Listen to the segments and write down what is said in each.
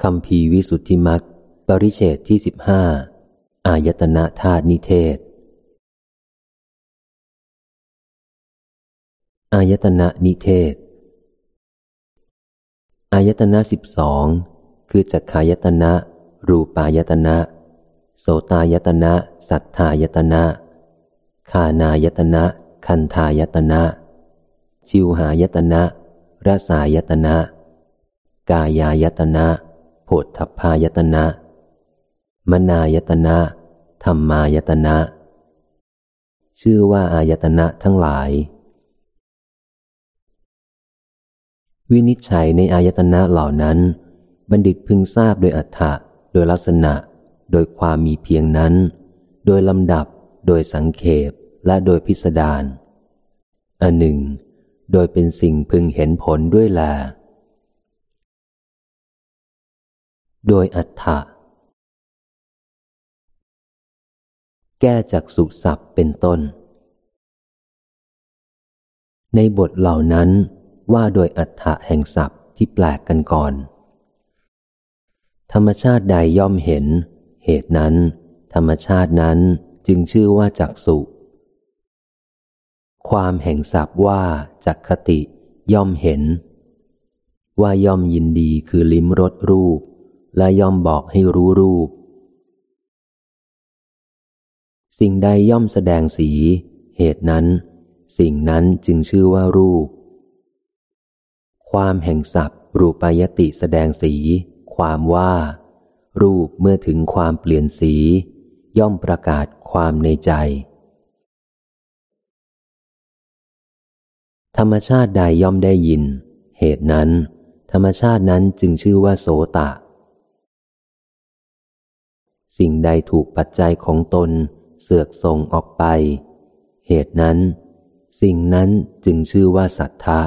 คำพีวิสุทธิมักปริเชตที่สิบห้าอายตนะธาตุนิเทศ อายตนะนิเทศ อายตนะสิบสองคือจักขายตนะ รูปายตนะ โสตายตนะ สัทธายตนะ คานายตนะ คันธายตนะ ชิวหายตนะรสายตนะ กายายตนะ โผฏฐพายตนะ มนายตนะ ธรรมายตนะ ชื่อว่าอายตนะทั้งหลาย วินิจฉัยในอายตนะเหล่านั้น บัณฑิตพึงทราบโดยอัฏฐะโดยลักษณะ โดยความมีเพียงนั้น โดยลำดับ โดยสังเขปและโดยพิสดารอันหนึ่ง โดยเป็นสิ่งพึงเห็นผลด้วยแล โดยอัฏฐะแก้จากสุสับเป็นต้น ในบทเหล่านั้นว่าโดยอัฏฐะแห่งศัพท์ที่แปลกกันก่อน ธรรมชาติใดย่อมเห็น เหตุนั้น ธรรมชาตินั้นจึงชื่อว่าจักสุความแห่งศัพท์ว่าจักคติย่อมเห็น ว่าย่อมยินดีคือลิ้มรสรูป และย่อมบอกให้รู้รูป สิ่งใดย่อมแสดงสี เหตุนั้น สิ่งนั้นจึงชื่อว่ารูป ความแห่งศัพท์รูปายติแสดงสี ความว่า รูปเมื่อถึงความเปลี่ยนสี ย่อมประกาศความในใจ ธรรมชาติใดย่อมได้ยิน เหตุนั้น ธรรมชาตินั้นจึงชื่อว่าโสตะ สิ่งใดถูกปัจจัยของตน เสือกส่งออกไป เหตุนั้น สิ่งนั้นจึงชื่อว่าสัทธะ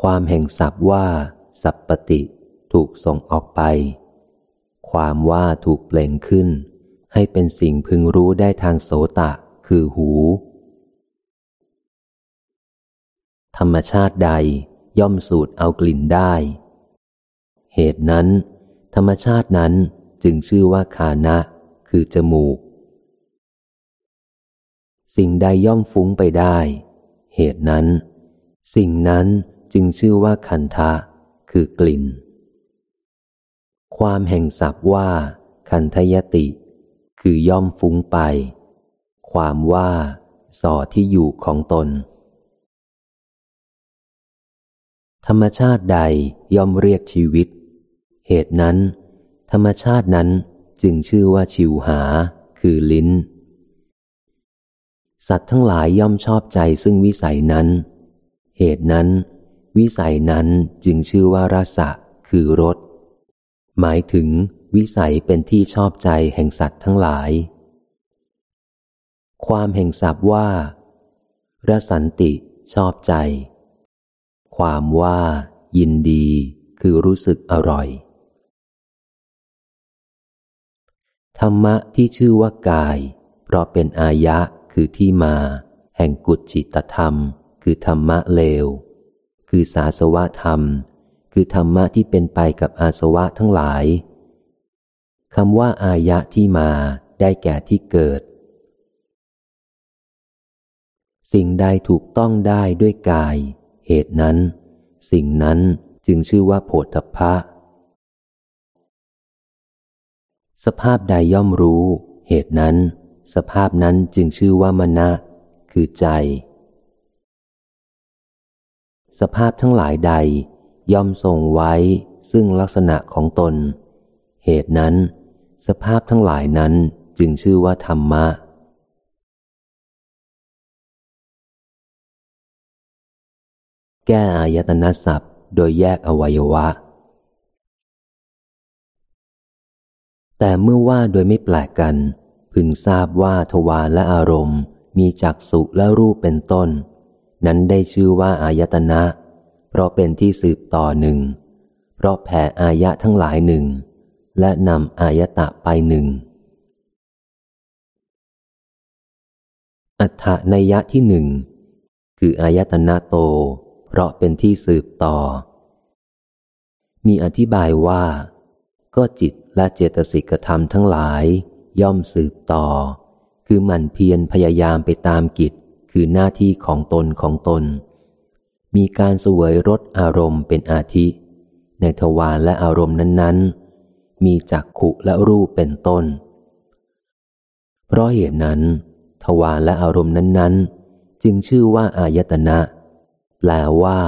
ความแห่งศัพท์ว่า สัพปติถูกส่งออกไป ความว่าถูกเปล่งขึ้น ให้เป็นสิ่งพึงรู้ได้ทางโสตะ คือหู ธรรมชาติใดย่อมสูดเอากลิ่นได้ เหตุนั้น ธรรมชาตินั้น จึงชื่อว่าคานะ คือจมูก สิ่งใดย่อมฟุ้งไปได้ เหตุนั้น สิ่งนั้นจึงชื่อว่าคันทะ คือกลิ่น ความแห่งศัพท์ว่า คันทยติ คือย่อมฟุ้งไป ความว่าสอที่อยู่ของตน ธรรมชาติใดย่อมเรียกชีวิต เหตุนั้น ธรรมชาตินั้นจึงชื่อว่าชิวหา คือลิ้น สัตว์ทั้งหลายย่อมชอบใจซึ่งวิสัยนั้น เหตุนั้น วิสัยนั้นจึงชื่อว่ารสะคือรส หมายถึงวิสัยเป็นที่ชอบใจแห่งสัตว์ทั้งหลาย ความแห่งศัพท์ว่าระสันติชอบใจ ความว่า ยินดี คือรู้สึกอร่อย ธรรมะที่ชื่อว่ากาย เพราะเป็นอายะคือที่มา แห่งกุจิตธรรม คือธรรมะเลว คือสาสวะธรรม คือธรรมะที่เป็นไปกับอาสวะทั้งหลายคำว่าอายะที่มาได้แก่ที่เกิด สิ่งใดถูกต้องได้ด้วยกาย เหตุนั้น สิ่งนั้นจึงชื่อว่าโพธพะ สภาพใดย่อมรู้ เหตุนั้น สภาพนั้นจึงชื่อว่ามณะคือใจ สภาพทั้งหลายใด ย่อมทรงไว้ ซึ่งลักษณะของตน เหตุนั้น สภาพทั้งหลายนั้นจึงชื่อว่าธรรมะ แก้อายตนะศัพท์ โดยแยกอวัยวะ แต่เมื่อว่าโดยไม่แปลกกัน พึงทราบว่าทวารและอารมณ์ มีจักสุและรูปเป็นต้น นั้นได้ชื่อว่าอายตนะ เพราะเป็นที่สืบต่อหนึ่ง เพราะแผ่อายะทั้งหลายหนึ่ง และนำอายตะไปหนึ่ง อัฏฐนัยยะที่หนึ่งคืออายตนะโต เพราะเป็นที่สืบต่อ มีอธิบายว่า ก็จิตและเจตสิกธรรมทั้งหลาย ย่อมสืบต่อ คือหมั่นเพียรพยายามไปตามกิจ คือหน้าที่ของตนของตน มีการสวยรสอารมณ์เป็นอาทิ ในทวารและอารมณ์นั้น ๆ มีจักขุและรูปเป็นต้น เพราะเหตุนั้น ทวารและอารมณ์นั้น ๆ จึงชื่อว่าอายตนะ แปลว่า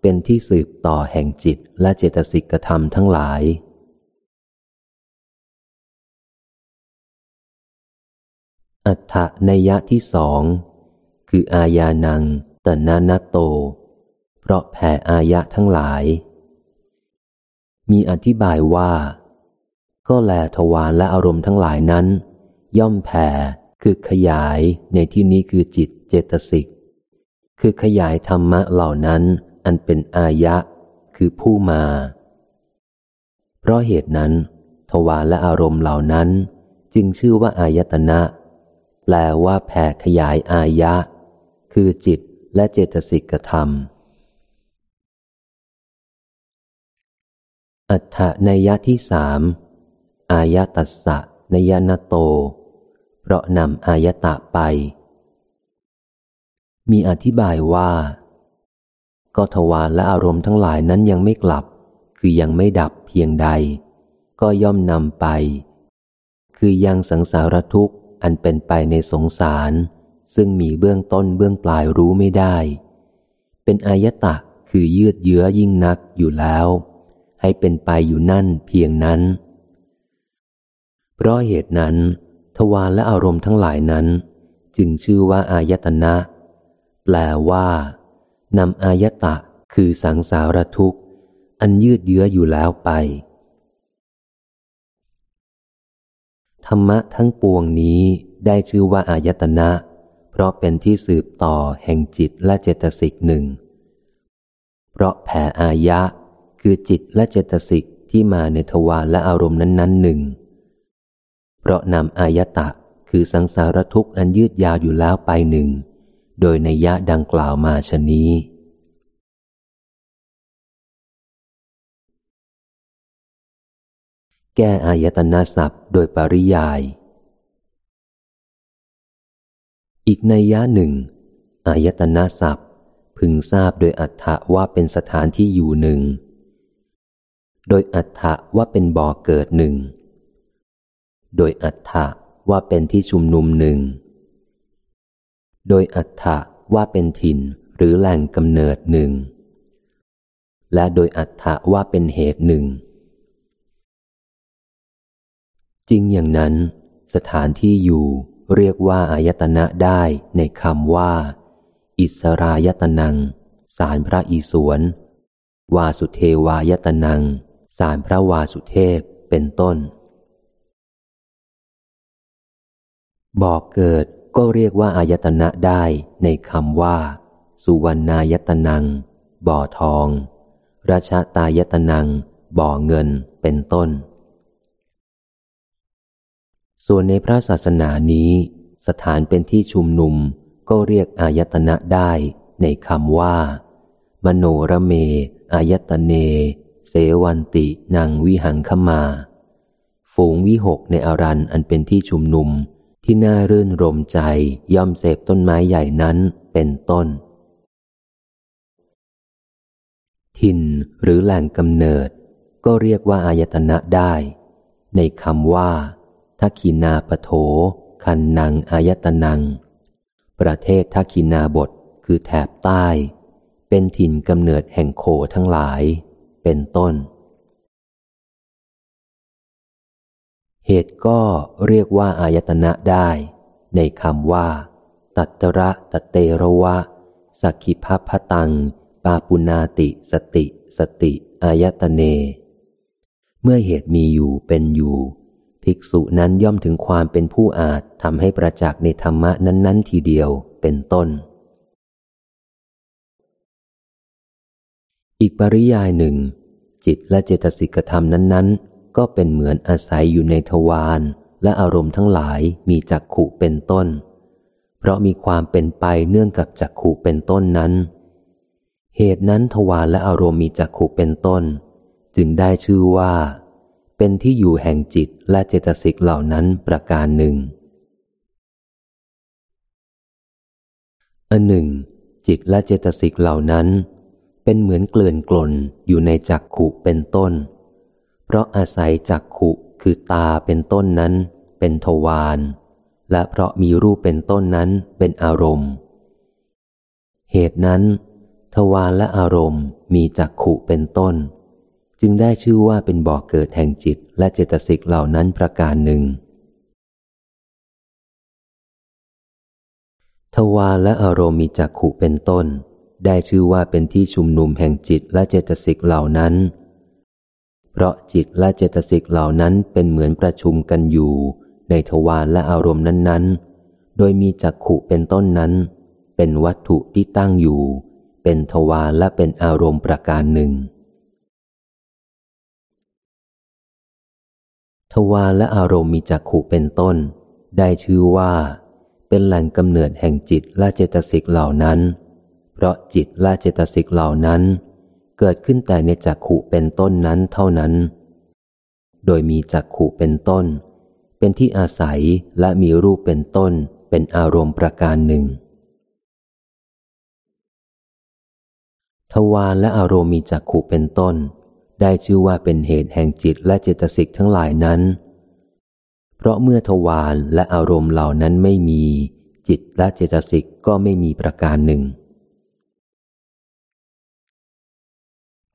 เป็นที่สืบต่อแห่งจิตและเจตสิกธรรมทั้งหลาย อัฏฐในยะที่สอง คืออาญานังตนานาโต เพราะแผ่อายะทั้งหลาย มีอธิบายว่า ก็แลทวารและอารมณ์ทั้งหลายนั้น ย่อมแผ่คือขยายในที่นี้คือจิตเจตสิก คือขยายธรรมะเหล่านั้นอันเป็นอายะคือผู้มา เพราะเหตุนั้น ทวารและอารมณ์เหล่านั้น จึงชื่อว่าอายตนะ แปลว่าแผ่ขยายอายะ คือจิตและเจตสิกธรรม อัฏฐในยะที่สามอายตัสสะนยนโต เพราะนำอายตะไป มีอธิบายว่า ก็ทวารและอารมณ์ทั้งหลายนั้นยังไม่กลับ คือยังไม่ดับเพียงใด ก็ย่อมนำไป คือยังสังสารทุกข์ อันเป็นไปในสงสาร ซึ่งมีเบื้องต้นเบื้องปลายรู้ไม่ได้ เป็นอายตะคือยืดเยื้อยิ่งนักอยู่แล้ว ให้เป็นไปอยู่นั่นเพียงนั้น เพราะเหตุนั้น ทวารและอารมณ์ทั้งหลายนั้น จึงชื่อว่าอายตนะ แปลว่านำอายตะคือสังสารทุกข์ อันยืดเยื้ออยู่แล้วไป ธรรมะทั้งปวงนี้ได้ชื่อว่าอายตนะ เพราะเป็นที่สืบต่อแห่งจิตและเจตสิกหนึ่ง เพราะแผ่อายะ คือจิตและเจตสิกที่มาในทวารและอารมณ์นั้นๆหนึ่ง เพราะนำอายตะคือสังสารทุกข์อันยืดยาวอยู่แล้วไปหนึ่ง โดยในยะดังกล่าวมาชนี้ แก้อายตนะศัพท์โดยปริยาย อีกในยะหนึ่ง อายตนะศัพท์ พึงทราบโดยอัฏฐะว่าเป็นสถานที่อยู่หนึ่ง โดยอัฏฐะว่าเป็นบ่อเกิดหนึ่ง โดยอัฏฐะว่าเป็นที่ชุมนุมหนึ่ง โดยอัฏฐะว่าเป็นถิ่นหรือแหล่งกำเนิดหนึ่ง และโดยอัฏฐะว่าเป็นเหตุหนึ่ง จริงอย่างนั้น สถานที่อยู่เรียกว่าอายตนะได้ในคำว่า อิสรายตนัง สารพระอิศวรวาสุเทวายตนัง สารพระวาสุเทพเป็นต้น บอกเกิดก็เรียกว่าอายตนะได้ในคำว่า สุวรรณายตนัง บ่อทอง ราชาตายตนัง บ่อเงินเป็นต้น ส่วนในพระศาสนานี้ สถานเป็นที่ชุมนุมก็เรียกอายตนะได้ในคำว่า มโนระเม อายตเน เสวันตินางวิหังขมา ฝูงวิหกในอารันอันเป็นที่ชุมนุมที่น่ารื่นรมใจย่อมเสพต้นไม้ใหญ่นั้นเป็นต้นทินหรือแหล่งกำเนิด ก็เรียกว่าอายตนะได้ ในคำว่า ทักินาปโถ คันนังอายตนัง ประเทศทักินาบทคือแถบใต้ เป็นถิ่นกำเนิดแห่งโคทั้งหลาย เป็นต้น เหตุก็เรียกว่าอายตนะได้ ในคำว่า ตัตระตะเตระวะ สักขิภพตัง ปาปุนาติสติ สติ อายตเน เมื่อเหตุมีอยู่เป็นอยู่ ภิกษุนั้นย่อมถึงความเป็นผู้อาจทำให้ประจักษ์ในธรรมะนั้น ๆ ทีเดียวเป็นต้น อีกปริยายหนึ่ง จิตและเจตสิกธรรมนั้น ๆ ก็เป็นเหมือนอาศัยอยู่ในทวารและอารมณ์ทั้งหลายมีจักขุเป็นต้น เพราะมีความเป็นไปเนื่องกับจักขุเป็นต้นนั้น เหตุนั้นทวารและอารมณ์มีจักขุเป็นต้น จึงได้ชื่อว่า เป็นที่อยู่แห่งจิตและเจตสิกเหล่านั้นประการหนึ่ง อันหนึ่ง จิตและเจตสิกเหล่านั้น เป็นเหมือนเกลื่อนกลนอยู่ในจักขุเป็นต้น เพราะอาศัยจักขุคือตาเป็นต้นนั้น เป็นทวารและเพราะมีรูปเป็นต้นนั้นเป็นอารมณ์ เหตุนั้น ทวารและอารมณ์มีจักขุเป็นต้น จึงได้ชื่อว่าเป็นบ่อกเกิดแห่งจิตและเจตสิกเหล่านั้นประการหนึ่ง ทวารและอารมณ์มีจักขุเป็นต้น ได้ชื่อว่าเป็นที่ชุมนุมแห่งจิตและเจตสิกเหล่านั้น เพราะจิตและเจตสิกเหล่านั้นเป็นเหมือนประชุมกันอยู่ ในทวารและอารมณ์นั้นๆ โดยมีจักขุเป็นต้นนั้น เป็นวัตถุที่ตั้งอยู่ เป็นทวารและเป็นอารมณ์ประการหนึ่ง ทวารและอารมณ์มีจักขุเป็นต้น ได้ชื่อว่า เป็นแหล่งกำเนิดแห่งจิตและเจตสิกเหล่านั้น เพราะจิตและเจตสิกเหล่านั้น เกิดขึ้นแต่ในจักขุเป็นต้นนั้นเท่านั้น โดยมีจักขุเป็นต้น เป็นที่อาศัยและมีรูปเป็นต้น เป็นอารมณ์ประการหนึ่งทวารและอารมณ์มีจักขุเป็นต้น ได้ชื่อว่าเป็นเหตุแห่งจิตและเจตสิกทั้งหลายนั้น เพราะเมื่อทวารและอารมณ์เหล่านั้นไม่มี จิตและเจตสิกก็ไม่มีประการหนึ่ง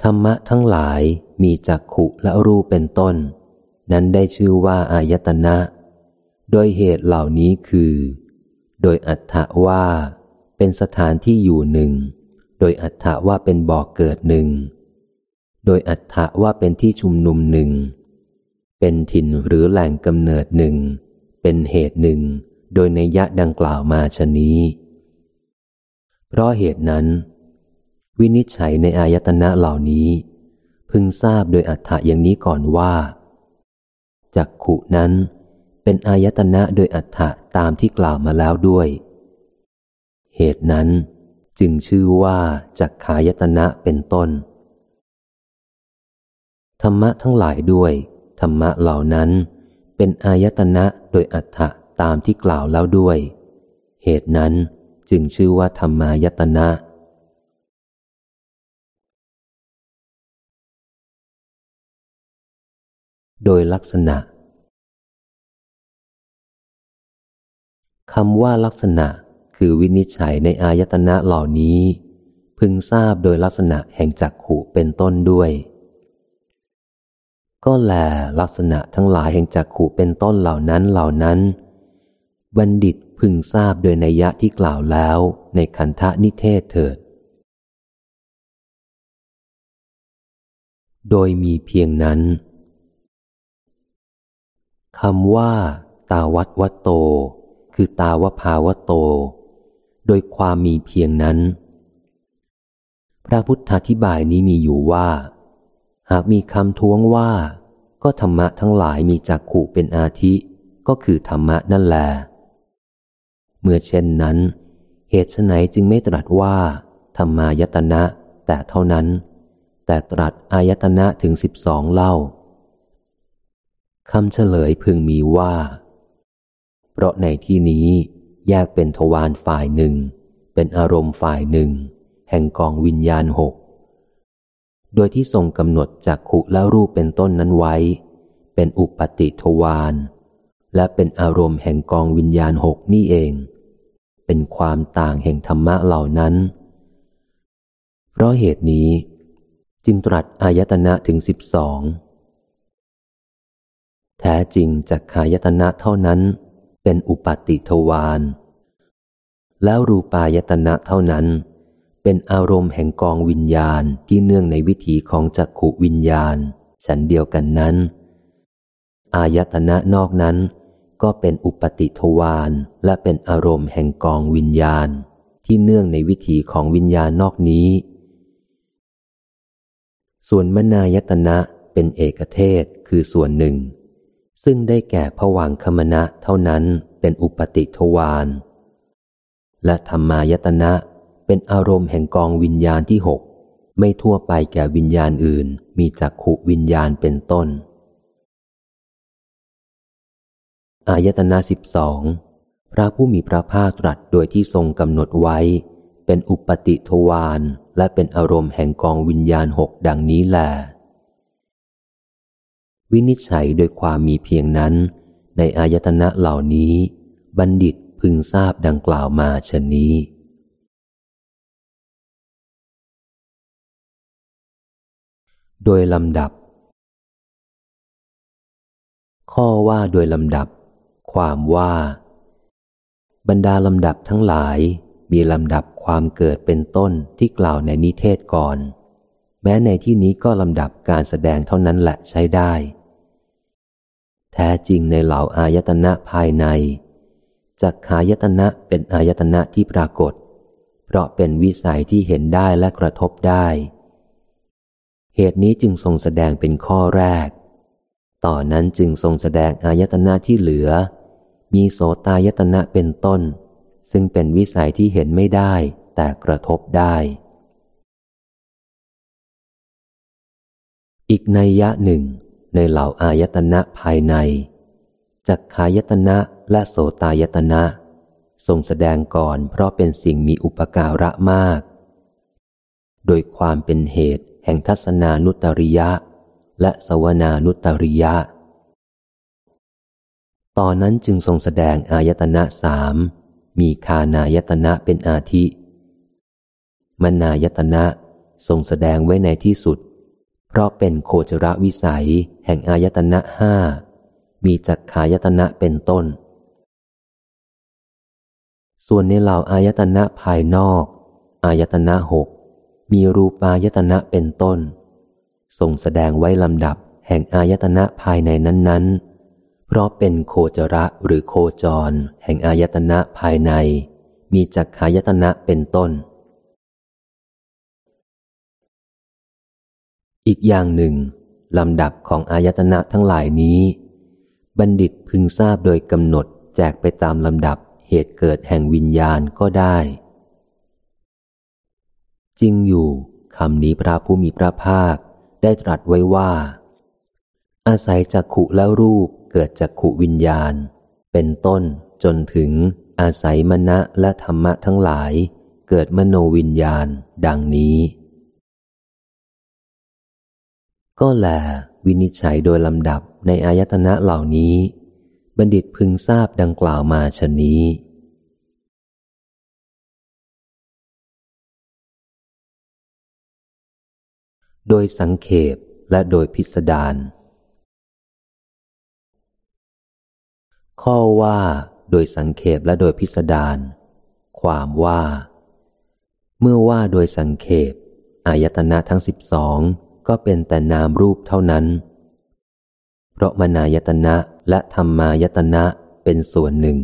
ธรรมะทั้งหลายมีจักขุและรูปเป็นต้น นั้นได้ชื่อว่าอายตนะ โดยเหตุเหล่านี้คือ โดยอัฏฐว่า เป็นสถานที่อยู่หนึ่ง โดยอัฏฐว่าเป็นบ่อกเกิดหนึ่ง โดยอัฏฐว่าเป็นที่ชุมนุมหนึ่ง เป็นถิ่นหรือแหล่งกำเนิดหนึ่ง เป็นเหตุหนึ่ง โดยในยะดังกล่าวมาชนี้ เพราะเหตุนั้น วินิจฉัยในอายตนะเหล่านี้ พึงทราบโดยอัฏฐะอย่างนี้ก่อนว่าจักขุนั้นเป็นอายตนะโดยอัฏฐะตามที่กล่าวมาแล้วด้วย เหตุนั้นจึงชื่อว่าจักขายตนะเป็นต้น ธรรมะทั้งหลายด้วย ธรรมะเหล่านั้นเป็นอายตนะโดยอัฏฐะตามที่กล่าวแล้วด้วย เหตุนั้นจึงชื่อว่าธรรมายตนะ โดยลักษณะคำว่าลักษณะคือวินิจฉัยในอายตนะเหล่านี้ พึงทราบโดยลักษณะแห่งจักขุเป็นต้นด้วย ก็แลลักษณะทั้งหลายแห่งจักขุเป็นต้นเหล่านั้นเหล่านั้น บัณฑิตพึงทราบโดยนัยยะที่กล่าวแล้วในคันธนิเทศเถิด โดยมีเพียงนั้นคำว่า ตาวัตวัตโต คือตาวภาวโต โดยความมีเพียงนั้น พระพุทธาธิบายนี้มีอยู่ว่า หากมีคำท้วงว่า ก็ธรรมะทั้งหลายมีจักขู่เป็นอาทิ ก็คือธรรมะนั่นแหละเมื่อเช่นนั้น เหตุไนจึงไม่ตรัสว่า ธรรมายตนะ แต่เท่านั้น แต่ตรัสอายตนะถึงสิบสองเล่าคำเฉลยพึงมีว่า เพราะในที่นี้แยกเป็นทวารฝ่ายหนึ่ง เป็นอารมณ์ฝ่ายหนึ่ง แห่งกองวิญญาณหก โดยที่ทรงกำหนดจากขุและรูปเป็นต้นนั้นไว้ เป็นอุปติทวารและเป็นอารมณ์แห่งกองวิญญาณหกนี่เอง เป็นความต่างแห่งธรรมะเหล่านั้น เพราะเหตุนี้ จึงตรัสอายตนะถึงสิบสองแท้จริงจากขายตนะเท่านั้น เป็นอุปติทวารแล้วรูปายตนะเท่านั้น เป็นอารมณ์แห่งกองวิญญาณที่เนื่องในวิถีของจักขุวิญญาณ ฉันเดียวกันนั้น อายตนะนอกนั้น ก็เป็นอุปติทวารและเป็นอารมณ์แห่งกองวิญญาณ ที่เนื่องในวิถีของวิญญาณนอกนี้ ส่วนมนายตนะเป็นเอกเทศคือส่วนหนึ่ง ซึ่งได้แก่ผวังคมณะเท่านั้นเป็นอุปติทวารและธรรมายตนะ เป็นอารมณ์แห่งกองวิญญาณที่หกไม่ทั่วไปแก่วิญญาณอื่น มีจักขุวิญญาณเป็นต้น อายตนะสิบสองพระผู้มีพระภาคตรัสโดยที่ทรงกำหนดไว้ เป็นอุปติทวารและเป็นอารมณ์แห่งกองวิญญาณหกดังนี้แหลวินิจฉัยโดยความมีเพียงนั้น ในอายตนะเหล่านี้ บัณฑิตพึงทราบดังกล่าวมาชนนี้ โดยลำดับ ข้อว่าโดยลำดับ ความว่า บรรดาลำดับทั้งหลายมีลำดับความเกิดเป็นต้นที่กล่าวในนิเทศก่อน แม้ในที่นี้ก็ลำดับการแสดงเท่านั้นแหละใช้ได้ แท้จริงในเหล่าอายตนะภายในจักขายตนะเป็นอายตนะที่ปรากฏ เพราะเป็นวิสัยที่เห็นได้และกระทบได้ เหตุนี้จึงทรงแสดงเป็นข้อแรก ต่อนนั้นจึงทรงแสดงอายตนะที่เหลือ มีโสตายตนะเป็นต้น ซึ่งเป็นวิสัยที่เห็นไม่ได้แต่กระทบได้ อีกในยะหนึ่ง ในเหล่าอายตนะภายในจักขายตนะและโสตายตนะทรงแสดงก่อนเพราะเป็นสิ่งมีอุปการะมาก โดยความเป็นเหตุ ห่งทัศนานุตริยะ และสวนานุตริยะ ตอนนั้นจึงทรงแสดงอายตนะสามมีคานายตนะเป็นอาทิมนายตนะทรงแสดงไว้ในที่สุด เพราะเป็นโคจรวิสัย แห่งอายตนะห้ามีจักขายตนะเป็นต้น ส่วนในเหล่าอายตนะภายนอก อายตนะหก มีรูปายตนะเป็นต้น ทรงแสดงไว้ลำดับแห่งอายตนะภายในนั้น ๆ เพราะเป็นโคจระหรือโคจร แห่งอายตนะภายใน มีจักขายตนะเป็นต้น อีกอย่างหนึ่งลำดับของอายตนะทั้งหลายนี้ บัณฑิตพึงทราบโดยกำหนดแจกไปตามลำดับเหตุเกิดแห่งวิญญาณก็ได้ จริงอยู่คำนี้พระผู้มีพระภาคได้ตรัสไว้ว่า อาศัยจักขุและรูปเกิดจักขุวิญญาณ เป็นต้นจนถึงอาศัยมณะและธรรมะทั้งหลาย เกิดมโนวิญญาณดังนี้ ก็แลวินิจฉัยโดยลำดับในอายตนะเหล่านี้ บัณฑิตพึงทราบดังกล่าวมาชนี้ โดยสังเขปและโดยพิสดารข้อว่าโดยสังเขปและโดยพิสดารความว่า เมื่อว่าโดยสังเขปอายตนะทั้งสิบสองก็เป็นแต่นามรูปเท่านั้น เพราะมนายตนะและธรรมายตนะเป็นส่วนหนึ่ง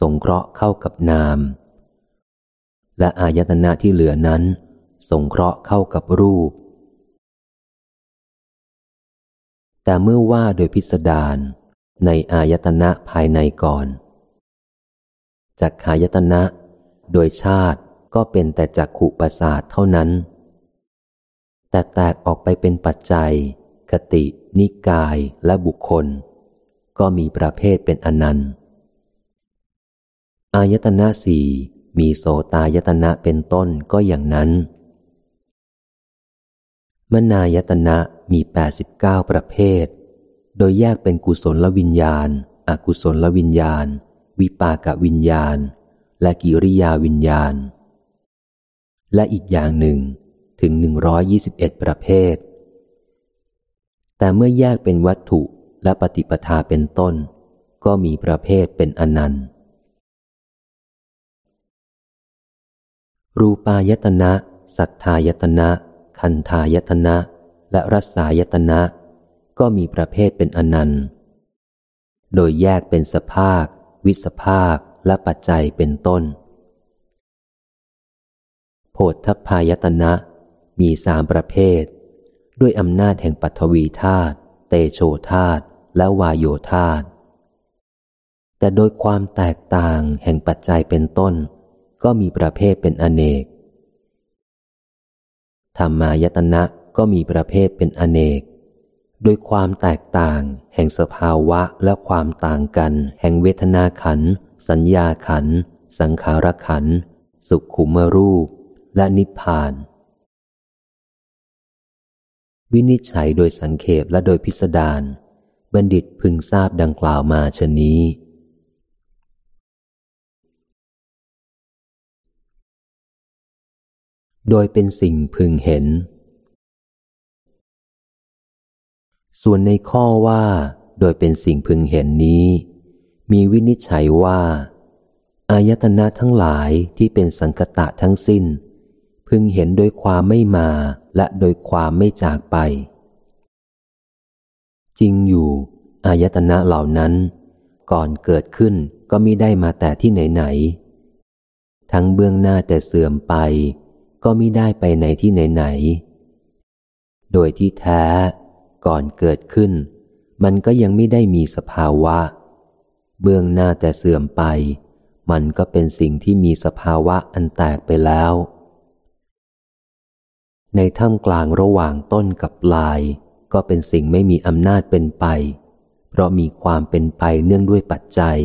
สงเคราะห์เข้ากับนาม และอายตนะที่เหลือนั้น สงเคราะห์เข้ากับรูป แต่เมื่อว่าโดยพิสดารในอายตนะภายในก่อนจากขายตนะ โดยชาติก็เป็นแต่จักขุประสาทเท่านั้น แต่แตกออกไปเป็นปัจจัย คติ นิกายและบุคคล ก็มีประเภทเป็นอนันต์ อายตนะสี่มีโสตายตนะเป็นต้นก็อย่างนั้น มนายตนะมีแปดสิบเก้าประเภท โดยแยกเป็นกุศลวิญญาณ อกุศลวิญญาณ วิปากวิญญาณ และกิริยาวิญญาณ และอีกอย่างหนึ่งถึงหนึ่งร้อยยี่สิบเอ็ดประเภท แต่เมื่อแยกเป็นวัตถุและปฏิปทาเป็นต้น ก็มีประเภทเป็นอนันต์ รูปายตนะ สัทธายตนะ คันธายตนะ และรัศายตนะ ก็มีประเภทเป็นอนันต์ โดยแยกเป็นสภาค วิสภาค และปัจจัยเป็นต้น โพธพายตนะ มีสามประเภท ด้วยอำนาจแห่งปัทวีธาตุ เตโชธาตุ และวายโยธาตุ แต่โดยความแตกต่างแห่งปัจจัยเป็นต้น ก็มีประเภทเป็นอเนก ธรรมายตนะก็มีประเภทเป็นอเนก โดยความแตกต่าง แห่งสภาวะและความต่างกัน แห่งเวทนาขัน สัญญาขัน สังขารขัน สุขุมรูป และนิพพาน วินิจฉัยโดยสังเขปและโดยพิสดารบัณฑิตพึงทราบดังกล่าวมาชนี้ โดยเป็นสิ่งพึงเห็น ส่วนในข้อว่า โดยเป็นสิ่งพึงเห็นนี้ มีวินิจฉัยว่า อายตนะทั้งหลายที่เป็นสังกตะทั้งสิ้น พึงเห็นโดยความไม่มาและโดยความไม่จากไป จริงอยู่ อายตนะเหล่านั้น ก่อนเกิดขึ้นก็มิได้มาแต่ที่ไหนไหนทั้งเบื้องหน้าแต่เสื่อมไป ก็มิได้ไปไหนที่ไหนไหนโดยที่แท้ก่อนเกิดขึ้น มันก็ยังไม่ได้มีสภาวะ เบื้องหน้าแต่เสื่อมไป มันก็เป็นสิ่งที่มีสภาวะอันแตกไปแล้ว ในท่ามกลางระหว่างต้นกับปลาย ก็เป็นสิ่งไม่มีอำนาจเป็นไป เพราะมีความเป็นไปเนื่องด้วยปัจจัย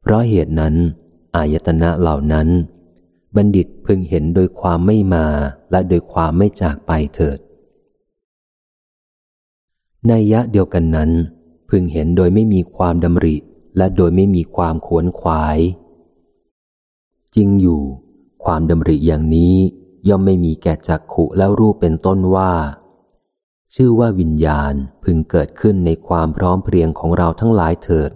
เพราะเหตุนั้น อายตนะเหล่านั้น บัณฑิตพึงเห็นโดยความไม่มาและโดยความไม่จากไปเถิดในยะเดียวกันนั้น พึงเห็นโดยไม่มีความดำริ และโดยไม่มีความขวนขวาย จริงอยู่ ความดำริอย่างนี้ย่อมไม่มีแก่จักขุแล้วรูปเป็นต้นว่า ชื่อว่าวิญญาณพึงเกิดขึ้นในความพร้อมเพรียงของเราทั้งหลายเถิด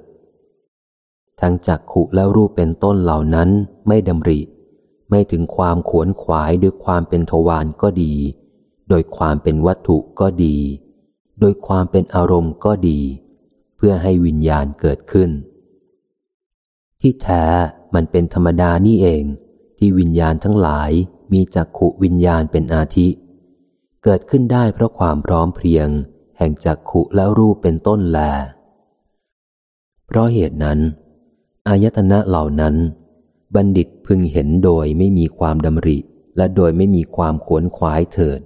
ทั้งจักขุและรูปเป็นต้นเหล่านั้นไม่ดำริ ไม่ถึงความขวนขวายด้วยความเป็นทวารก็ดี โดยความเป็นวัตถุก็ดี โดยความเป็นอารมณ์ก็ดี เพื่อให้วิญญาณเกิดขึ้น ที่แท้มันเป็นธรรมดานี่เอง ที่วิญญาณทั้งหลายมีจักขุวิญญาณเป็นอาทิ เกิดขึ้นได้เพราะความพร้อมเพรียง แห่งจักขุแล้วรูปเป็นต้นแล เพราะเหตุนั้นอายตนะเหล่านั้น บัณฑิตพึงเห็นโดยไม่มีความดำริ และโดยไม่มีความขวนขวายเถิด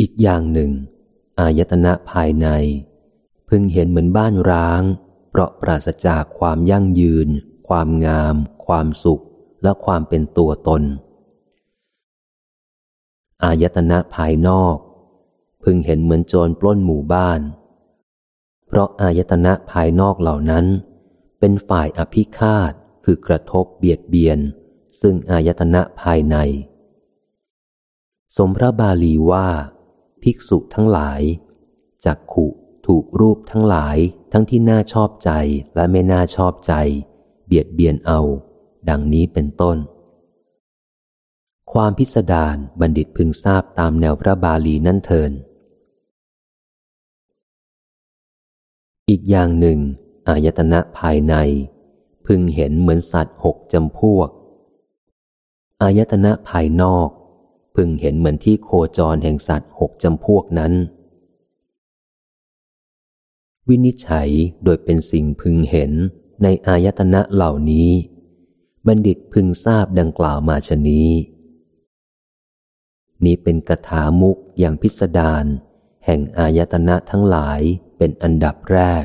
อีกอย่างหนึ่ง อายตนะภายใน พึงเห็นเหมือนบ้านร้าง เพราะปราศจากความยั่งยืน ความงาม ความสุข และความเป็นตัวตน อายตนะภายนอก พึงเห็นเหมือนโจรปล้นหมู่บ้าน เพราะอายตนะภายนอกเหล่านั้น เป็นฝ่ายอภิฆาตคือกระทบเบียดเบียน ซึ่งอายตนะภายใน สมพระบาลีว่า ภิกษุทั้งหลายจักขุถูกรูปทั้งหลายทั้งที่น่าชอบใจและไม่น่าชอบใจ เบียดเบียนเอา ดังนี้เป็นต้น ความพิสดารบัณฑิตพึงทราบตามแนวพระบาลีนั่นเทิน อีกอย่างหนึ่ง อายตนะภายใน พึงเห็นเหมือนสัตว์หกจำพวก อายตนะภายนอก พึงเห็นเหมือนที่โคจรแห่งสัตว์หกจำพวกนั้น วินิจฉัยโดยเป็นสิ่งพึงเห็นในอายตนะเหล่านี้ บัณฑิตพึงทราบดังกล่าวมาชนี้ นี้เป็นกถามุกอย่างพิสดารแห่งอายตนะทั้งหลาย เป็นอันดับแรก